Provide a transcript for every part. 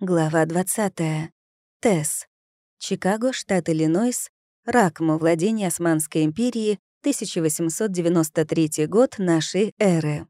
Глава 20. Тесс. Чикаго, штат Иллинойс. Ракму, владение Османской империи, 1893 год нашей эры.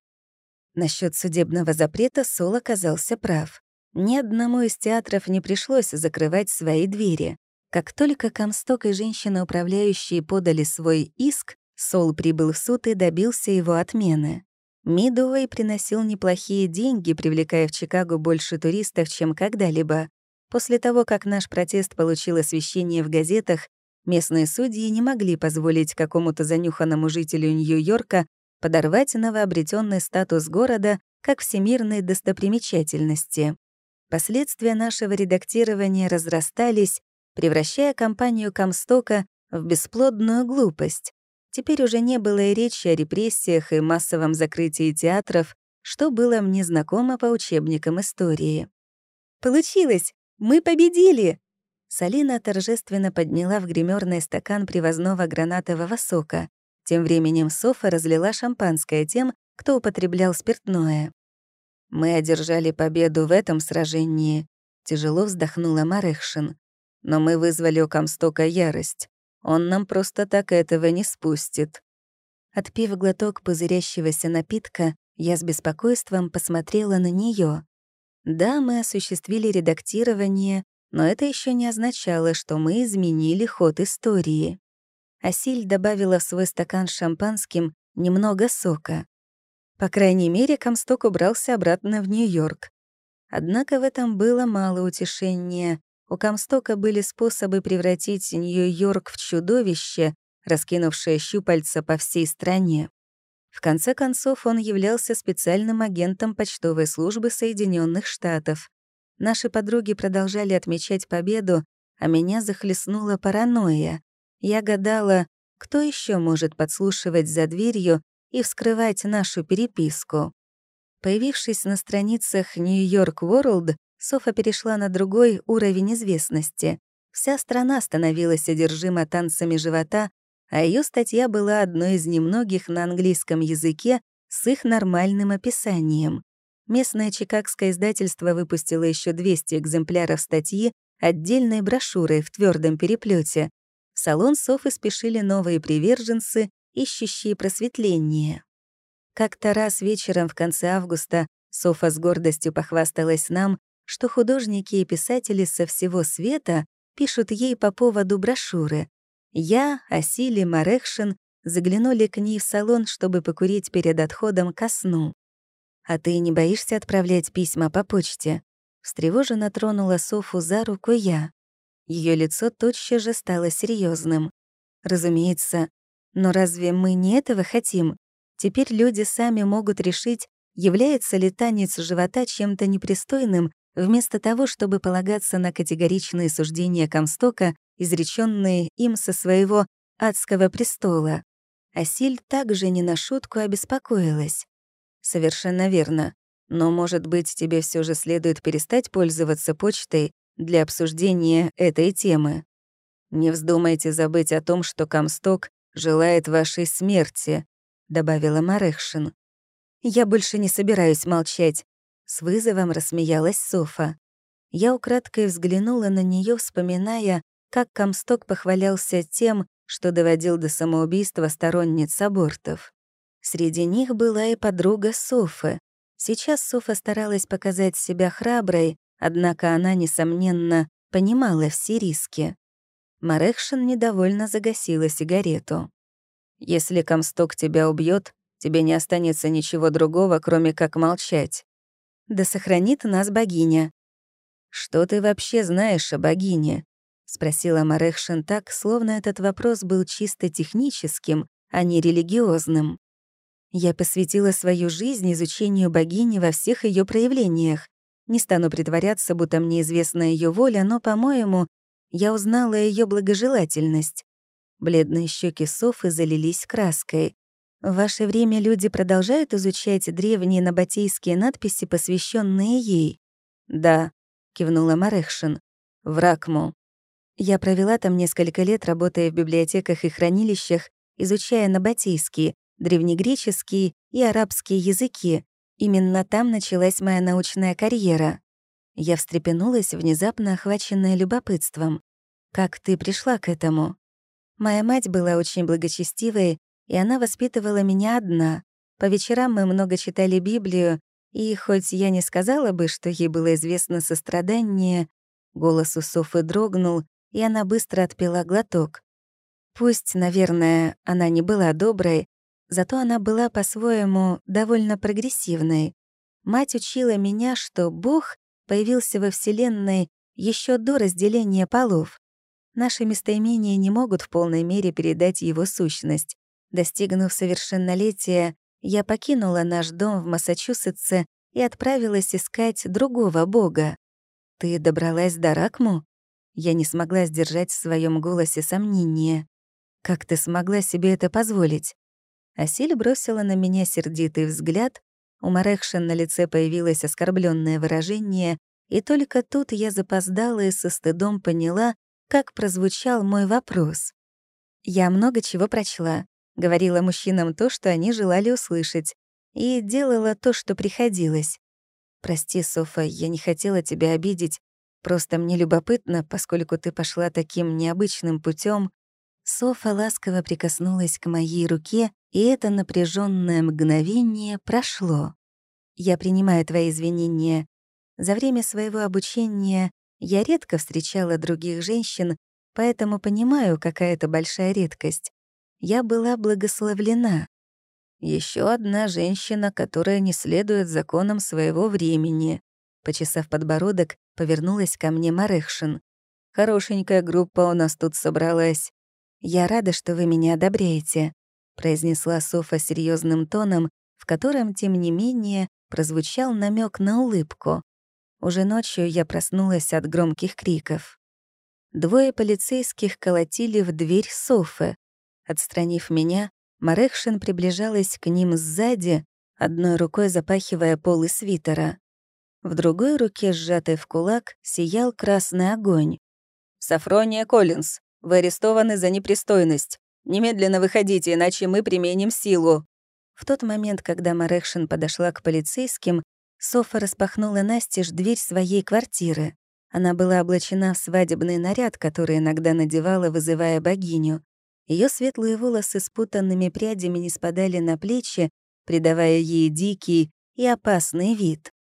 Насчет судебного запрета Сол оказался прав. Ни одному из театров не пришлось закрывать свои двери. Как только Комсток и женщины-управляющие подали свой иск, Сол прибыл в суд и добился его отмены. Мидуэй приносил неплохие деньги, привлекая в Чикаго больше туристов, чем когда-либо. После того, как наш протест получил освещение в газетах, местные судьи не могли позволить какому-то занюханному жителю Нью-Йорка подорвать новообретенный статус города как всемирной достопримечательности. Последствия нашего редактирования разрастались, превращая компанию Комстока в бесплодную глупость, Теперь уже не было и речи о репрессиях и массовом закрытии театров, что было мне знакомо по учебникам истории. «Получилось! Мы победили!» Салина торжественно подняла в гримерный стакан привозного гранатового сока. Тем временем Софа разлила шампанское тем, кто употреблял спиртное. «Мы одержали победу в этом сражении», — тяжело вздохнула Марехшин. «Но мы вызвали у Комстока ярость. Он нам просто так этого не спустит». Отпив глоток пузырящегося напитка, я с беспокойством посмотрела на нее. Да, мы осуществили редактирование, но это еще не означало, что мы изменили ход истории. Асиль добавила в свой стакан шампанским немного сока. По крайней мере, Комсток убрался обратно в Нью-Йорк. Однако в этом было мало утешения. У Комстока были способы превратить Нью-Йорк в чудовище, раскинувшее щупальца по всей стране. В конце концов, он являлся специальным агентом почтовой службы Соединенных Штатов. Наши подруги продолжали отмечать победу, а меня захлестнула паранойя. Я гадала, кто еще может подслушивать за дверью и вскрывать нашу переписку. Появившись на страницах New York World, Софа перешла на другой уровень известности. Вся страна становилась одержима танцами живота, а ее статья была одной из немногих на английском языке с их нормальным описанием. Местное чикагское издательство выпустило еще 200 экземпляров статьи отдельной брошюрой в твердом переплете. В салон Софы спешили новые приверженцы, ищущие просветление. Как-то раз вечером в конце августа Софа с гордостью похвасталась нам, что художники и писатели со всего света пишут ей по поводу брошюры. Я, Асили Марехшин заглянули к ней в салон, чтобы покурить перед отходом ко сну. «А ты не боишься отправлять письма по почте?» Встревоженно тронула Софу за руку я. Ее лицо тотчас же стало серьезным. «Разумеется. Но разве мы не этого хотим? Теперь люди сами могут решить, является ли танец живота чем-то непристойным вместо того, чтобы полагаться на категоричные суждения Комстока, изреченные им со своего адского престола. Асиль также не на шутку обеспокоилась. «Совершенно верно. Но, может быть, тебе все же следует перестать пользоваться почтой для обсуждения этой темы. Не вздумайте забыть о том, что Комсток желает вашей смерти», — добавила Марехшин. «Я больше не собираюсь молчать. С вызовом рассмеялась Софа. Я украдкой взглянула на нее, вспоминая, как Комсток похвалялся тем, что доводил до самоубийства сторонниц абортов. Среди них была и подруга Софы. Сейчас Софа старалась показать себя храброй, однако она, несомненно, понимала все риски. Марехшин недовольно загасила сигарету. «Если Комсток тебя убьет, тебе не останется ничего другого, кроме как молчать. Да сохранит нас богиня». «Что ты вообще знаешь о богине?» — спросила Марехшин так, словно этот вопрос был чисто техническим, а не религиозным. Я посвятила свою жизнь изучению богини во всех ее проявлениях. Не стану притворяться, будто мне известна ее воля, но, по-моему, я узнала ее благожелательность. Бледные щеки Софы залились краской. В ваше время люди продолжают изучать древние набатейские надписи, посвященные ей? Да, кивнула Марехшин. В Ракму. Я провела там несколько лет, работая в библиотеках и хранилищах, изучая набатейские, древнегреческие и арабские языки. Именно там началась моя научная карьера. Я встрепенулась, внезапно охваченная любопытством. «Как ты пришла к этому?» Моя мать была очень благочестивой, и она воспитывала меня одна. По вечерам мы много читали Библию, и хоть я не сказала бы, что ей было известно сострадание, голос у Софы дрогнул, и она быстро отпила глоток. Пусть, наверное, она не была доброй, зато она была по-своему довольно прогрессивной. Мать учила меня, что Бог появился во Вселенной еще до разделения полов. Наши местоимения не могут в полной мере передать его сущность. Достигнув совершеннолетия, я покинула наш дом в Массачусетсе и отправилась искать другого бога. «Ты добралась до Ракму?» Я не смогла сдержать в своем голосе сомнения. «Как ты смогла себе это позволить?» Асиль бросила на меня сердитый взгляд, у Марехшин на лице появилось оскорбленное выражение, и только тут я запоздала и со стыдом поняла, как прозвучал мой вопрос. Я много чего прочла, говорила мужчинам то, что они желали услышать, и делала то, что приходилось. «Прости, Софа, я не хотела тебя обидеть. Просто мне любопытно, поскольку ты пошла таким необычным путем. Софа ласково прикоснулась к моей руке, и это напряженное мгновение прошло. «Я принимаю твои извинения. За время своего обучения я редко встречала других женщин, поэтому понимаю, какая это большая редкость. Я была благословлена. Еще одна женщина, которая не следует законам своего времени», Почесав подбородок, повернулась ко мне Марехшин. «Хорошенькая группа у нас тут собралась. «Я рада, что вы меня одобряете», — произнесла Софа серьезным тоном, в котором, тем не менее, прозвучал намек на улыбку. Уже ночью я проснулась от громких криков. Двое полицейских колотили в дверь Софы. Отстранив меня, Марехшин приближалась к ним сзади, одной рукой запахивая полы свитера. В другой руке, сжатой в кулак, сиял красный огонь. «Сафрония Коллинз, вы арестованы за непристойность. Немедленно выходите, иначе мы применим силу». В тот момент, когда Марекшин подошла к полицейским, Софа распахнула настежь дверь своей квартиры. Она была облачена в свадебный наряд, который иногда надевала, вызывая богиню. Ее светлые волосы с путанными прядями не спадали на плечи, придавая ей дикий и опасный вид.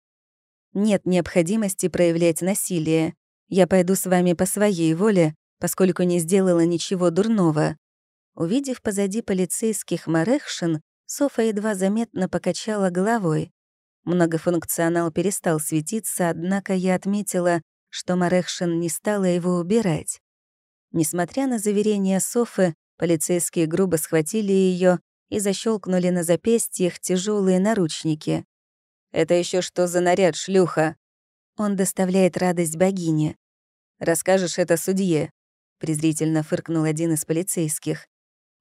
«Нет необходимости проявлять насилие. Я пойду с вами по своей воле, поскольку не сделала ничего дурного. Увидев позади полицейских Марехшин, Софа едва заметно покачала головой. Многофункционал перестал светиться, однако я отметила, что Марехшин не стала его убирать. Несмотря на заверения Софы, полицейские грубо схватили ее и защелкнули на запястьях тяжелые наручники. «Это еще что за наряд, шлюха?» Он доставляет радость богине. «Расскажешь это судье», — презрительно фыркнул один из полицейских.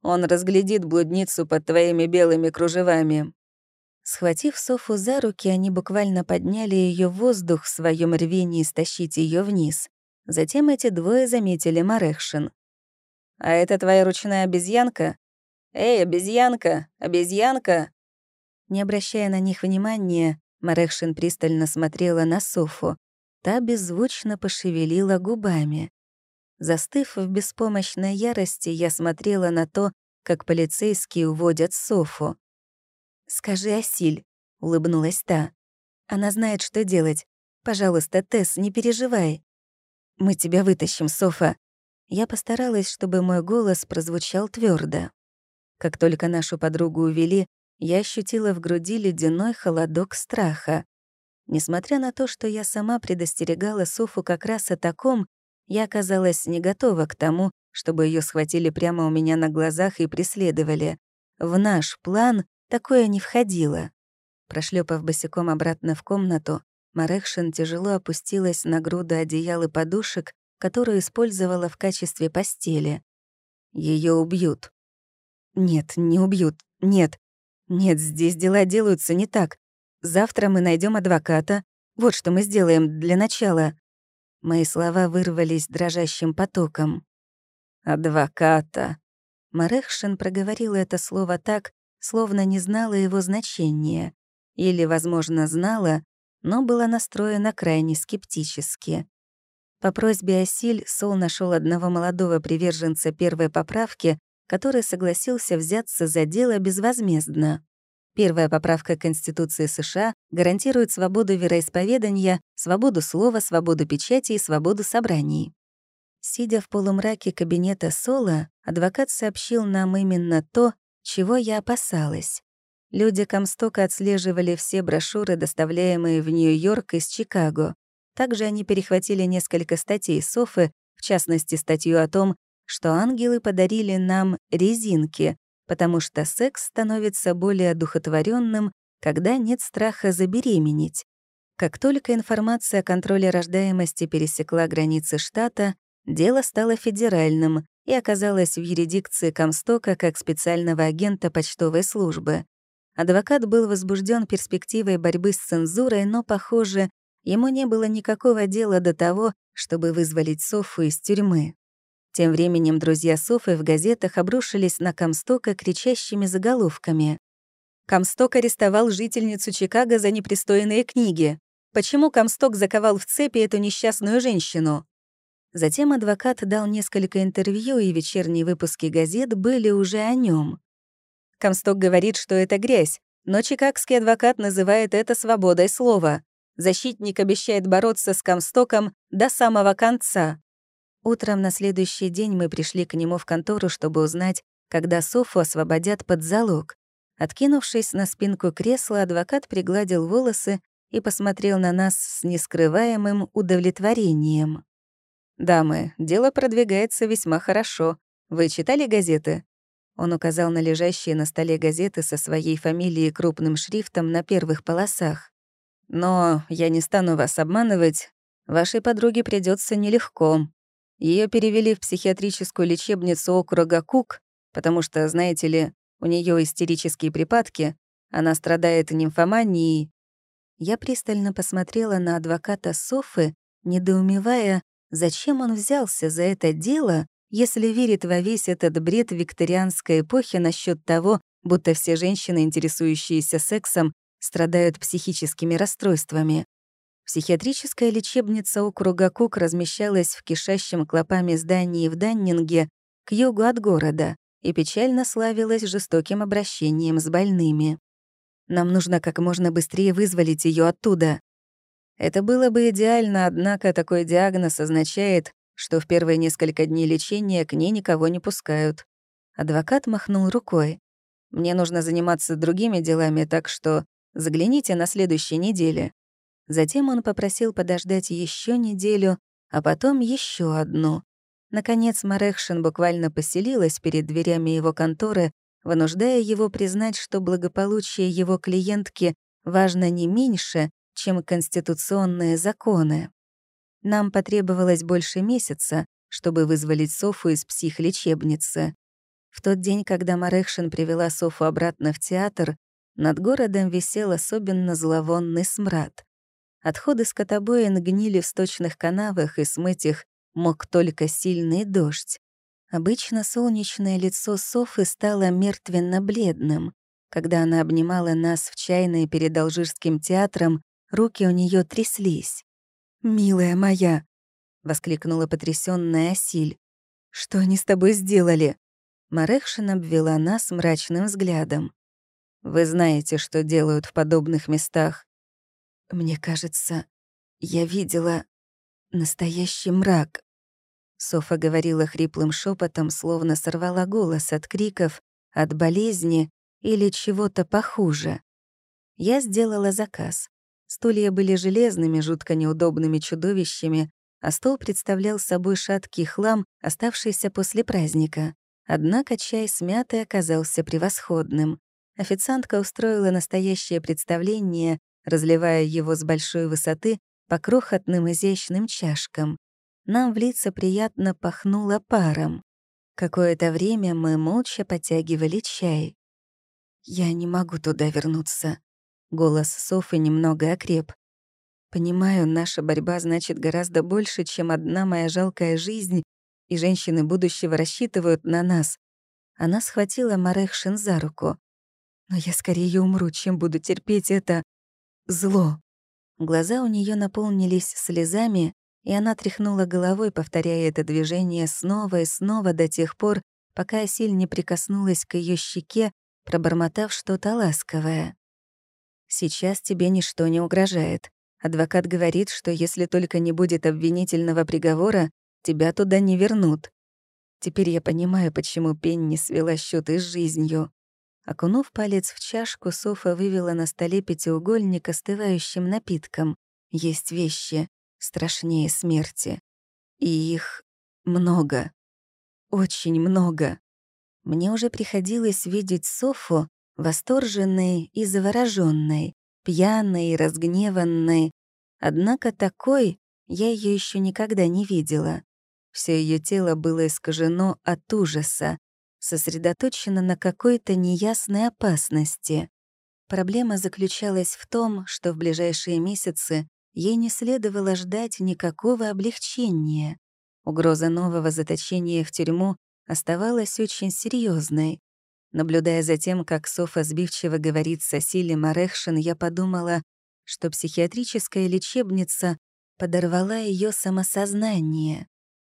«Он разглядит блудницу под твоими белыми кружевами». Схватив Софу за руки, они буквально подняли ее в воздух в своем рвении стащить ее вниз. Затем эти двое заметили Марехшин. «А это твоя ручная обезьянка? Эй, обезьянка! Обезьянка!» Не обращая на них внимания, Марехшин пристально смотрела на Софу. Та беззвучно пошевелила губами. Застыв в беспомощной ярости, я смотрела на то, как полицейские уводят Софу. «Скажи, Асиль», — улыбнулась та. «Она знает, что делать. Пожалуйста, Тесс, не переживай. Мы тебя вытащим, Софа». Я постаралась, чтобы мой голос прозвучал твердо. Как только нашу подругу увели, я ощутила в груди ледяной холодок страха. Несмотря на то, что я сама предостерегала Софу как раз о таком, я оказалась не готова к тому, чтобы ее схватили прямо у меня на глазах и преследовали. В наш план такое не входило. Прошлепав босиком обратно в комнату, Марехшин тяжело опустилась на груду одеял и подушек, которую использовала в качестве постели. Ее убьют. Нет, не убьют. Нет. Нет, здесь дела делаются не так. Завтра мы найдем адвоката. Вот что мы сделаем для начала. Мои слова вырвались дрожащим потоком. «Адвоката». Марехшин проговорил это слово так, словно не знала его значения. Или, возможно, знала, но была настроена крайне скептически. По просьбе Осиль Сол нашел одного молодого приверженца первой поправки, который согласился взяться за дело безвозмездно. Первая поправка Конституции США гарантирует свободу вероисповедания, свободу слова, свободу печати и свободу собраний. Сидя в полумраке кабинета Сола, адвокат сообщил нам именно то, чего я опасалась. Люди Комстока отслеживали все брошюры, доставляемые в Нью-Йорк из Чикаго. Также они перехватили несколько статей Софы, в частности, статью о том, что ангелы подарили нам резинки, потому что секс становится более одухотворенным, когда нет страха забеременеть. Как только информация о контроле рождаемости пересекла границы штата, дело стало федеральным и оказалось в юрисдикции Комстока как специального агента почтовой службы. Адвокат был возбужден перспективой борьбы с цензурой, но, похоже, ему не было никакого дела до того, чтобы вызволить Софу из тюрьмы. Тем временем друзья Софы в газетах обрушились на Комстока кричащими заголовками. Комсток арестовал жительницу Чикаго за непристойные книги. Почему Комсток заковал в цепи эту несчастную женщину? Затем адвокат дал несколько интервью, и вечерние выпуски газет были уже о нем. Комсток говорит, что это грязь, но чикагский адвокат называет это свободой слова. Защитник обещает бороться с Комстоком до самого конца. Утром на следующий день мы пришли к нему в контору, чтобы узнать, когда Софу освободят под залог. Откинувшись на спинку кресла, адвокат пригладил волосы и посмотрел на нас с нескрываемым удовлетворением. «Дамы, дело продвигается весьма хорошо. Вы читали газеты?» Он указал на лежащие на столе газеты со своей фамилией крупным шрифтом на первых полосах. «Но я не стану вас обманывать. Вашей подруге придется нелегко. Ее перевели в психиатрическую лечебницу округа Кук, потому что, знаете ли, у нее истерические припадки, она страдает нимфоманией». Я пристально посмотрела на адвоката Софы, недоумевая, зачем он взялся за это дело, если верит во весь этот бред викторианской эпохи насчет того, будто все женщины, интересующиеся сексом, страдают психическими расстройствами. Психиатрическая лечебница округа Кук размещалась в кишащем клопами здании в Даннинге к югу от города и печально славилась жестоким обращением с больными. Нам нужно как можно быстрее вызволить ее оттуда. Это было бы идеально, однако такой диагноз означает, что в первые несколько дней лечения к ней никого не пускают. Адвокат махнул рукой. «Мне нужно заниматься другими делами, так что загляните на следующей неделе». Затем он попросил подождать еще неделю, а потом еще одну. Наконец Марехшин буквально поселилась перед дверями его конторы, вынуждая его признать, что благополучие его клиентки важно не меньше, чем конституционные законы. Нам потребовалось больше месяца, чтобы вызволить Софу из психлечебницы. В тот день, когда Марехшин привела Софу обратно в театр, над городом висел особенно зловонный смрад. Отходы скотобоин гнили в сточных канавах, и смыть их мог только сильный дождь. Обычно солнечное лицо Софы стало мертвенно-бледным. Когда она обнимала нас в чайной перед Алжирским театром, руки у нее тряслись. «Милая моя!» — воскликнула потрясённая Асиль. «Что они с тобой сделали?» Марехшин обвела нас мрачным взглядом. «Вы знаете, что делают в подобных местах?» «Мне кажется, я видела настоящий мрак». Софа говорила хриплым шепотом, словно сорвала голос от криков, от болезни или чего-то похуже. Я сделала заказ. Стулья были железными, жутко неудобными чудовищами, а стол представлял собой шаткий хлам, оставшийся после праздника. Однако чай с мятой оказался превосходным. Официантка устроила настоящее представление, разливая его с большой высоты по крохотным изящным чашкам. Нам в лица приятно пахнуло паром. Какое-то время мы молча потягивали чай. «Я не могу туда вернуться», Голос Софы немного окреп. «Понимаю, наша борьба значит гораздо больше, чем одна моя жалкая жизнь, и женщины будущего рассчитывают на нас». Она схватила Марехшин за руку. «Но я скорее умру, чем буду терпеть это зло». Глаза у нее наполнились слезами, и она тряхнула головой, повторяя это движение снова и снова до тех пор, пока Асиль не прикоснулась к ее щеке, пробормотав что-то ласковое. «Сейчас тебе ничто не угрожает. Адвокат говорит, что если только не будет обвинительного приговора, тебя туда не вернут. Теперь я понимаю, почему Пенни свела счеты с жизнью. Окунув палец в чашку, Софа вывела на столе пятиугольник остывающим напитком. Есть вещи страшнее смерти. И их много. Очень много. Мне уже приходилось видеть Софу восторженной и завороженной, пьяной и разгневанной. Однако такой я ее еще никогда не видела. Все ее тело было искажено от ужаса, сосредоточено на какой-то неясной опасности. Проблема заключалась в том, что в ближайшие месяцы ей не следовало ждать никакого облегчения. Угроза нового заточения в тюрьму оставалась очень серьезной. Наблюдая за тем, как Софа сбивчиво говорит с Асилем Марехшин, я подумала, что психиатрическая лечебница подорвала ее самосознание.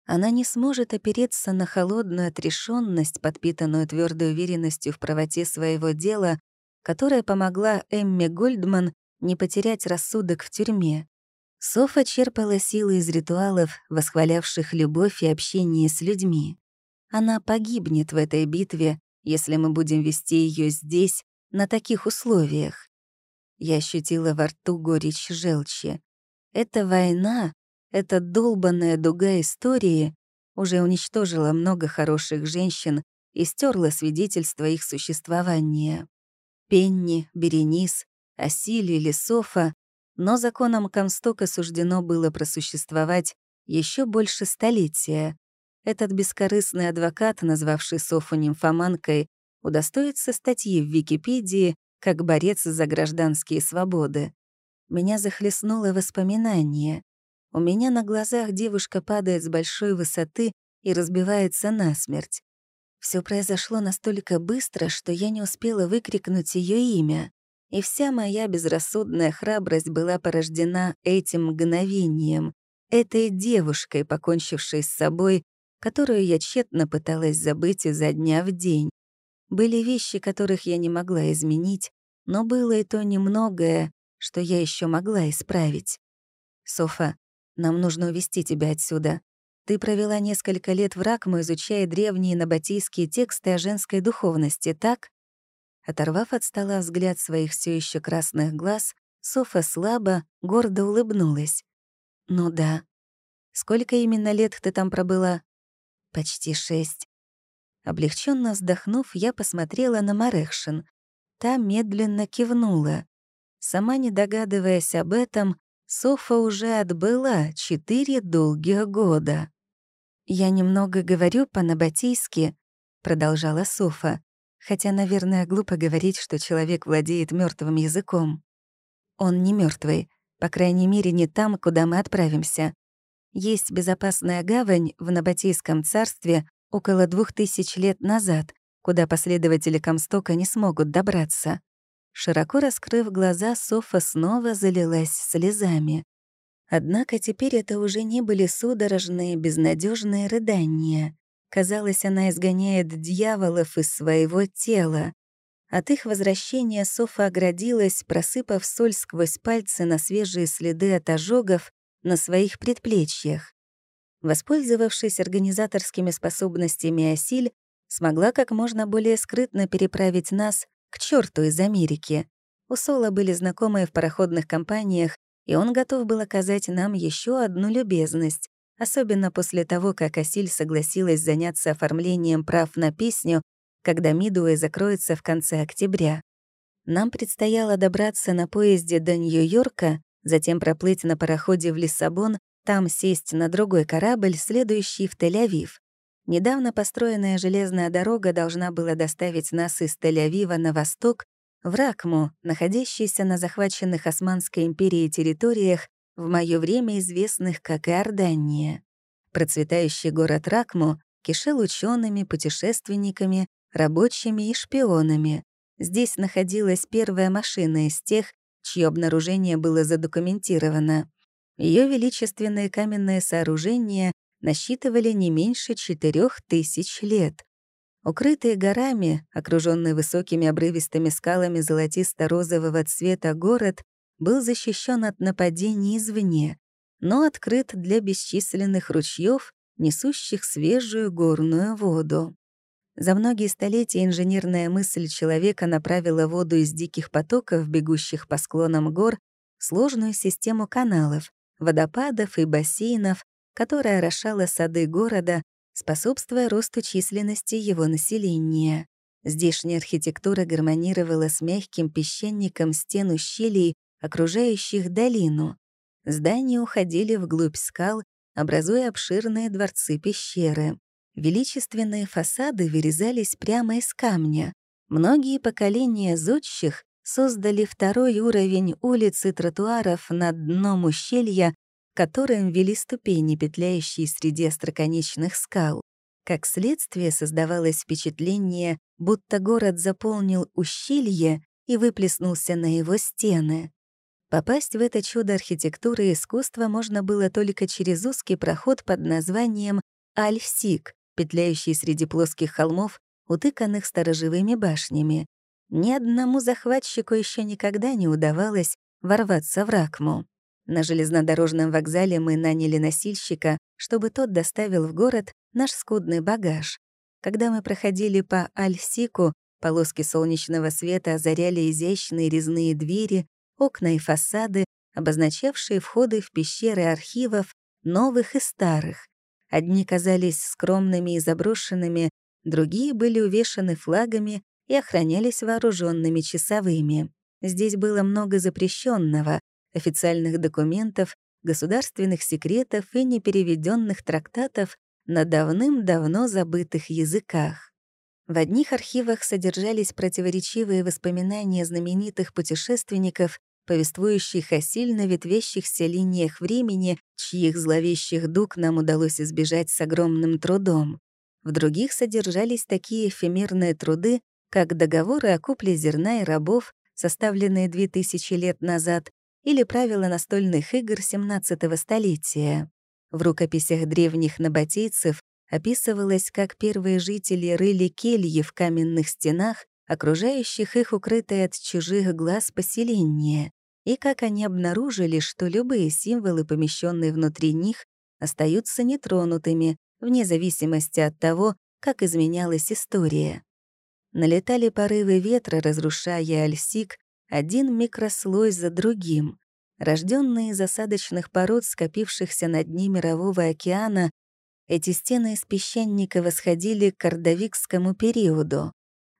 Она не сможет опереться на холодную отрешенность, подпитанную твердой уверенностью в правоте своего дела, которая помогла Эмме Гольдман не потерять рассудок в тюрьме. Софа черпала силы из ритуалов, восхвалявших любовь и общение с людьми. Она погибнет в этой битве, если мы будем вести ее здесь, на таких условиях. Я ощутила во рту горечь желчи. Эта война эта долбанная дуга истории уже уничтожила много хороших женщин и стерла свидетельство их существования. Пенни, Беренис, Асили или Софа, но законам Комстока суждено было просуществовать еще больше столетия. Этот бескорыстный адвокат, назвавший Софу нимфоманкой, удостоится статьи в Википедии как борец за гражданские свободы. Меня захлестнуло воспоминание. У меня на глазах девушка падает с большой высоты и разбивается насмерть. Все произошло настолько быстро, что я не успела выкрикнуть ее имя, и вся моя безрассудная храбрость была порождена этим мгновением, этой девушкой, покончившей с собой, которую я тщетно пыталась забыть изо дня в день. Были вещи, которых я не могла изменить, но было и то немногое, что я еще могла исправить. Софа, нам нужно увести тебя отсюда. Ты провела несколько лет в Ракму, изучая древние набатийские тексты о женской духовности, так?» Оторвав от стола взгляд своих все еще красных глаз, Софа слабо, гордо улыбнулась. «Ну да. Сколько именно лет ты там пробыла?» «Почти шесть». Облегченно вздохнув, я посмотрела на Марехшин. Та медленно кивнула. Сама не догадываясь об этом, Софа уже отбыла четыре долгих года. «Я немного говорю по-набатийски», — продолжала Софа, хотя, наверное, глупо говорить, что человек владеет мертвым языком. Он не мертвый, по крайней мере, не там, куда мы отправимся. Есть безопасная гавань в Набатийском царстве около двух тысяч лет назад, куда последователи Комстока не смогут добраться. Широко раскрыв глаза, Софа снова залилась слезами. Однако теперь это уже не были судорожные, безнадежные рыдания. Казалось, она изгоняет дьяволов из своего тела. От их возвращения Софа оградилась, просыпав соль сквозь пальцы на свежие следы от ожогов на своих предплечьях. Воспользовавшись организаторскими способностями Асиль, смогла как можно более скрытно переправить нас к черту из Америки. У Сола были знакомые в пароходных компаниях, и он готов был оказать нам еще одну любезность, особенно после того, как Асиль согласилась заняться оформлением прав на песню, когда Мидуэй закроется в конце октября. Нам предстояло добраться на поезде до Нью-Йорка, затем проплыть на пароходе в Лиссабон, там сесть на другой корабль, следующий в Тель-Авив. Недавно построенная железная дорога должна была доставить нас из Тель-Авива на восток в Ракму, находящийся на захваченных Османской империей территориях, в моё время известных как Иордания. Процветающий город Ракму кишел учеными, путешественниками, рабочими и шпионами. Здесь находилась первая машина из тех, чье обнаружение было задокументировано. Ее величественные каменные сооружения насчитывали не меньше четырех тысяч лет. Укрытые горами, окруженный высокими обрывистыми скалами золотисто-розового цвета город, был защищен от нападений извне, но открыт для бесчисленных ручьев, несущих свежую горную воду. За многие столетия инженерная мысль человека направила воду из диких потоков, бегущих по склонам гор, в сложную систему каналов, водопадов и бассейнов, которая орошала сады города, способствуя росту численности его населения. Здешняя архитектура гармонировала с мягким песчаником стен ущелий, окружающих долину. Здания уходили вглубь скал, образуя обширные дворцы-пещеры. Величественные фасады вырезались прямо из камня. Многие поколения зодчих создали второй уровень улиц и тротуаров над дном ущелья, которым вели ступени, петляющие среди остроконечных скал. Как следствие создавалось впечатление, будто город заполнил ущелье и выплеснулся на его стены. Попасть в это чудо архитектуры и искусства можно было только через узкий проход под названием Альсик, петляющий среди плоских холмов, утыканных сторожевыми башнями. Ни одному захватчику еще никогда не удавалось ворваться в Ракму. На железнодорожном вокзале мы наняли носильщика, чтобы тот доставил в город наш скудный багаж. Когда мы проходили по Альсику, полоски солнечного света озаряли изящные резные двери, окна и фасады, обозначавшие входы в пещеры архивов, новых и старых. Одни казались скромными и заброшенными, другие были увешаны флагами и охранялись вооруженными часовыми. Здесь было много запрещенного, официальных документов, государственных секретов и непереведенных трактатов на давным-давно забытых языках. В одних архивах содержались противоречивые воспоминания знаменитых путешественников, повествующих о сильно ветвящихся линиях времени, чьих зловещих дуг нам удалось избежать с огромным трудом. В других содержались такие эфемерные труды, как договоры о купле зерна и рабов, составленные 2000 лет назад, или правила настольных игр XVII столетия. В рукописях древних набатейцев описывалось, как первые жители рыли кельи в каменных стенах, окружающих их укрытое от чужих глаз поселение, и как они обнаружили, что любые символы, помещенные внутри них, остаются нетронутыми, вне зависимости от того, как изменялась история. Налетали порывы ветра, разрушая Альсик, один микрослой за другим. Рожденные из осадочных пород, скопившихся на дне Мирового океана, эти стены из песчаника восходили к Ордовикскому периоду.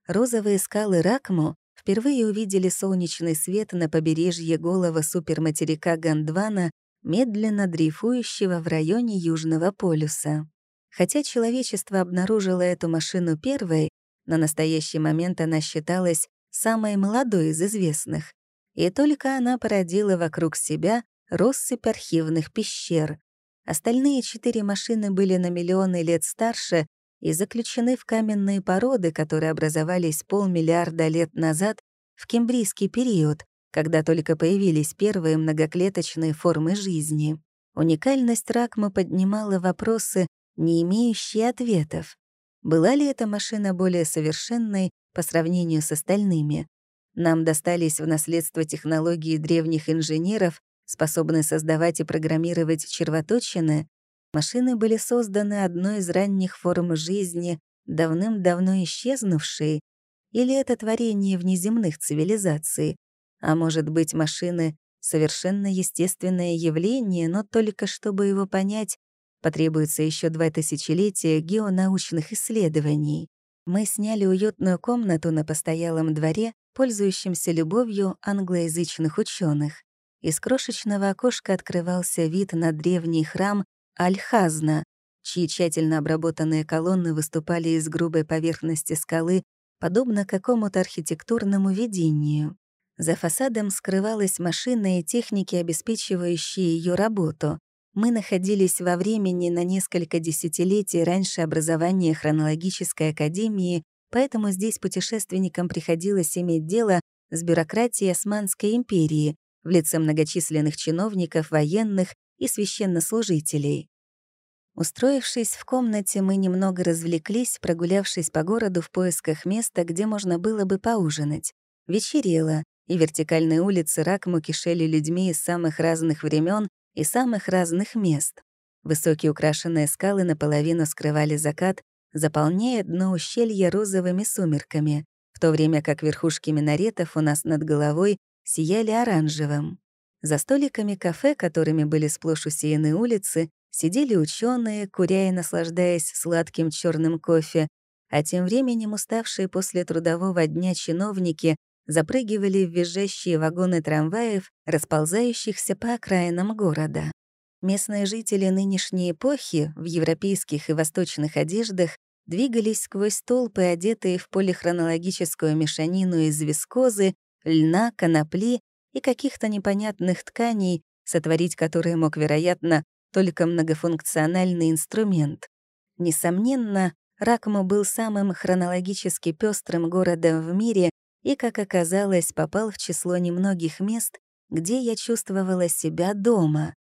Розовые скалы Ракму впервые увидели солнечный свет на побережье голого суперматерика Гондвана, медленно дрейфующего в районе Южного полюса. Хотя человечество обнаружило эту машину первой, на настоящий момент она считалась самой молодой из известных, и только она породила вокруг себя россыпь архивных пещер. Остальные четыре машины были на миллионы лет старше и заключены в каменные породы, которые образовались полмиллиарда лет назад в кембрийский период, когда только появились первые многоклеточные формы жизни. Уникальность Ракмы поднимала вопросы, не имеющие ответов. Была ли эта машина более совершенной по сравнению с остальными. Нам достались в наследство технологии древних инженеров, способные создавать и программировать червоточины. Машины были созданы одной из ранних форм жизни, давным-давно исчезнувшей, или это творение внеземных цивилизаций, а может быть, машины — совершенно естественное явление, но только чтобы его понять, потребуется еще два тысячелетия геонаучных исследований. Мы сняли уютную комнату на постоялом дворе, пользующемся любовью англоязычных ученых. Из крошечного окошка открывался вид на древний храм Аль-Хазна, чьи тщательно обработанные колонны выступали из грубой поверхности скалы, подобно какому-то архитектурному видению. За фасадом скрывалась машина и техники, обеспечивающие ее работу. Мы находились во времени на несколько десятилетий раньше образования хронологической академии, поэтому здесь путешественникам приходилось иметь дело с бюрократией Османской империи в лице многочисленных чиновников, военных и священнослужителей. Устроившись в комнате, мы немного развлеклись, прогулявшись по городу в поисках места, где можно было бы поужинать. Вечерело, и вертикальные улицы Ракму кишели людьми из самых разных времен и самых разных мест. Высокие украшенные скалы наполовину скрывали закат, заполняя дно ущелья розовыми сумерками, в то время как верхушки минаретов у нас над головой сияли оранжевым. За столиками кафе, которыми были сплошь усеяны улицы, сидели ученые, куря и наслаждаясь сладким черным кофе, а тем временем уставшие после трудового дня чиновники запрыгивали в визжащие вагоны трамваев, расползающихся по окраинам города. Местные жители нынешней эпохи в европейских и восточных одеждах двигались сквозь толпы, одетые в полихронологическую мешанину из вискозы, льна, конопли и каких-то непонятных тканей, сотворить которые мог, вероятно, только многофункциональный инструмент. Несомненно, Ракму был самым хронологически пестрым городом в мире и, как оказалось, попал в число немногих мест, где я чувствовала себя дома.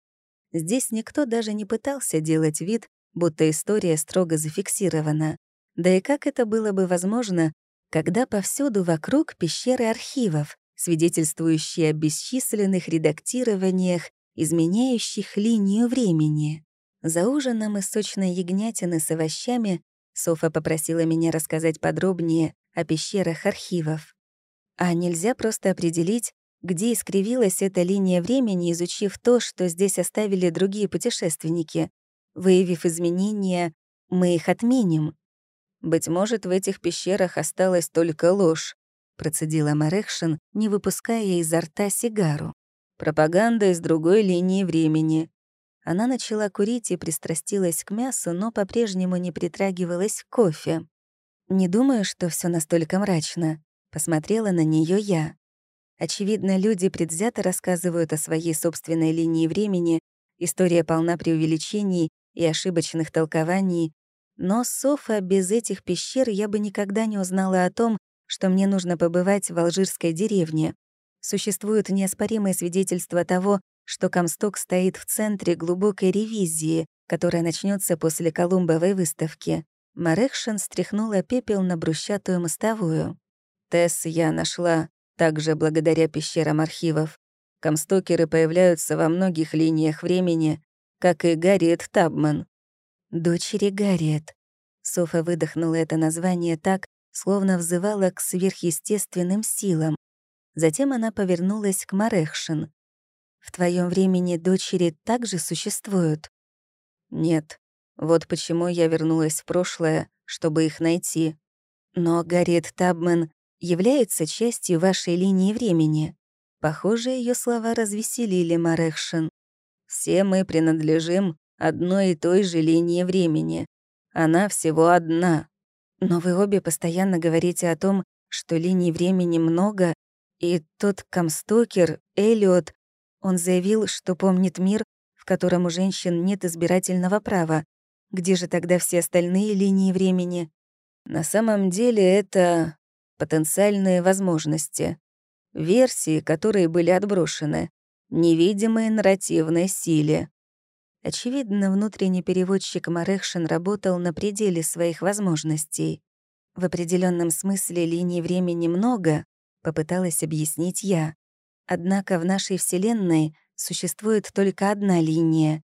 Здесь никто даже не пытался делать вид, будто история строго зафиксирована. Да и как это было бы возможно, когда повсюду вокруг пещеры архивов, свидетельствующие о бесчисленных редактированиях, изменяющих линию времени. За ужином из сочной ягнятины с овощами Софа попросила меня рассказать подробнее о пещерах архивов. А нельзя просто определить, где искривилась эта линия времени, изучив то, что здесь оставили другие путешественники. Выявив изменения, мы их отменим. «Быть может, в этих пещерах осталась только ложь», — процедила Марекшин, не выпуская изо рта сигару. «Пропаганда из другой линии времени». Она начала курить и пристрастилась к мясу, но по-прежнему не притрагивалась к кофе. «Не думаю, что все настолько мрачно», — посмотрела на нее я. Очевидно, люди предвзято рассказывают о своей собственной линии времени, история полна преувеличений и ошибочных толкований, но, Софа, без этих пещер я бы никогда не узнала о том, что мне нужно побывать в алжирской деревне. Существуют неоспоримые свидетельства того, что Комсток стоит в центре глубокой ревизии, которая начнется после Колумбовой выставки. Марекшин стряхнула пепел на брусчатую мостовую. «Тесс я нашла также благодаря пещерам архивов. Комстокеры появляются во многих линиях времени, как и Гарриет Табман. «Дочери Гарриет». Софа выдохнула это название так, словно взывала к сверхъестественным силам. Затем она повернулась к Марехшин. «В твоем времени дочери также существуют?» «Нет. Вот почему я вернулась в прошлое, чтобы их найти. Но Гарриет Табман является частью вашей линии времени. Похоже, ее слова развеселили Марехшин. Все мы принадлежим одной и той же линии времени. Она всего одна. Но вы обе постоянно говорите о том, что линий времени много, и тот Камстокер, Эллиот, он заявил, что помнит мир, в котором у женщин нет избирательного права. Где же тогда все остальные линии времени? На самом деле это потенциальные возможности, версии, которые были отброшены, невидимые нарративной силе. Очевидно, внутренний переводчик Марехшин работал на пределе своих возможностей. В определенном смысле линий времени много, попыталась объяснить я. Однако в нашей Вселенной существует только одна линия.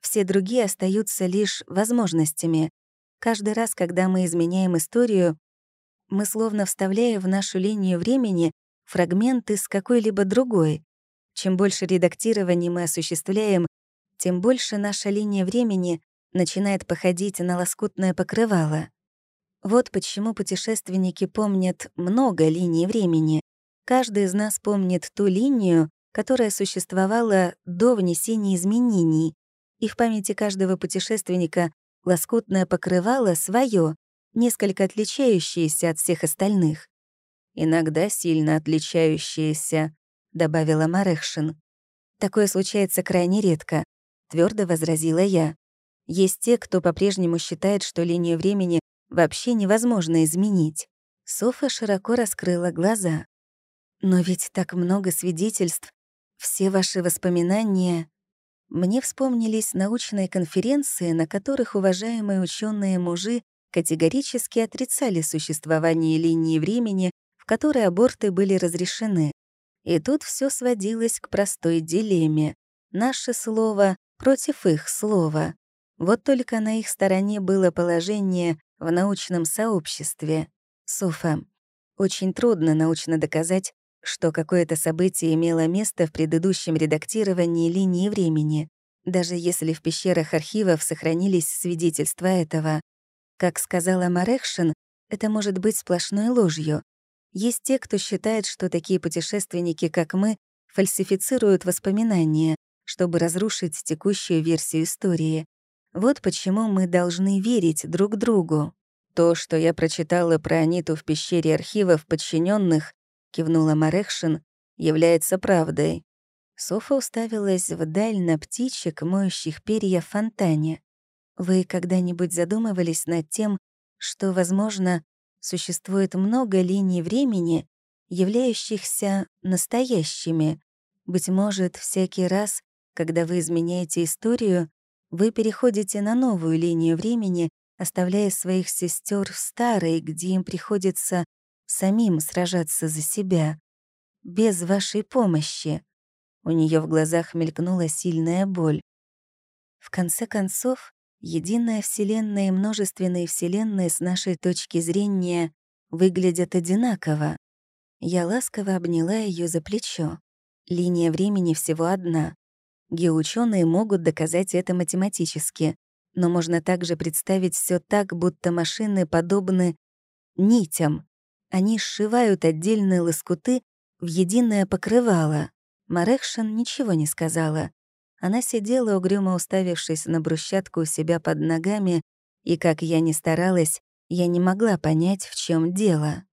Все другие остаются лишь возможностями. Каждый раз, когда мы изменяем историю, мы словно вставляем в нашу линию времени фрагменты с какой-либо другой. Чем больше редактирования мы осуществляем, тем больше наша линия времени начинает походить на лоскутное покрывало. Вот почему путешественники помнят много линий времени. Каждый из нас помнит ту линию, которая существовала до внесения изменений, и в памяти каждого путешественника лоскутное покрывало свое, несколько отличающиеся от всех остальных. «Иногда сильно отличающиеся», — добавила Марехшин. «Такое случается крайне редко», — твердо возразила я. «Есть те, кто по-прежнему считает, что линию времени вообще невозможно изменить». Софа широко раскрыла глаза. Но ведь так много свидетельств, все ваши воспоминания... Мне вспомнились научные конференции, на которых уважаемые ученые мужи категорически отрицали существование линии времени, в которой аборты были разрешены. И тут все сводилось к простой дилемме. Наше слово против их слова. Вот только на их стороне было положение в научном сообществе. Софа. Очень трудно научно доказать, что какое-то событие имело место в предыдущем редактировании линии времени, даже если в пещерах архивов сохранились свидетельства этого. Как сказала Марекшин, это может быть сплошной ложью. Есть те, кто считает, что такие путешественники, как мы, фальсифицируют воспоминания, чтобы разрушить текущую версию истории. Вот почему мы должны верить друг другу. То, что я прочитала про Аниту в пещере архивов подчиненных, кивнула Марекшин, является правдой. Софа уставилась вдаль на птичек, моющих перья в фонтане. Вы когда-нибудь задумывались над тем, что, возможно, существует много линий времени, являющихся настоящими? Быть может, всякий раз, когда вы изменяете историю, вы переходите на новую линию времени, оставляя своих сестер в старой, где им приходится самим сражаться за себя, без вашей помощи. У нее в глазах мелькнула сильная боль. В конце концов, единая Вселенная и множественные Вселенные с нашей точки зрения выглядят одинаково. Я ласково обняла ее за плечо. Линия времени всего одна. Геоученые могут доказать это математически, но можно также представить все так, будто машины подобны нитям, они сшивают отдельные лоскуты в единое покрывало. Марекшин ничего не сказала. Она сидела, угрюмо уставившись на брусчатку у себя под ногами, и, как я ни старалась, я не могла понять, в чем дело.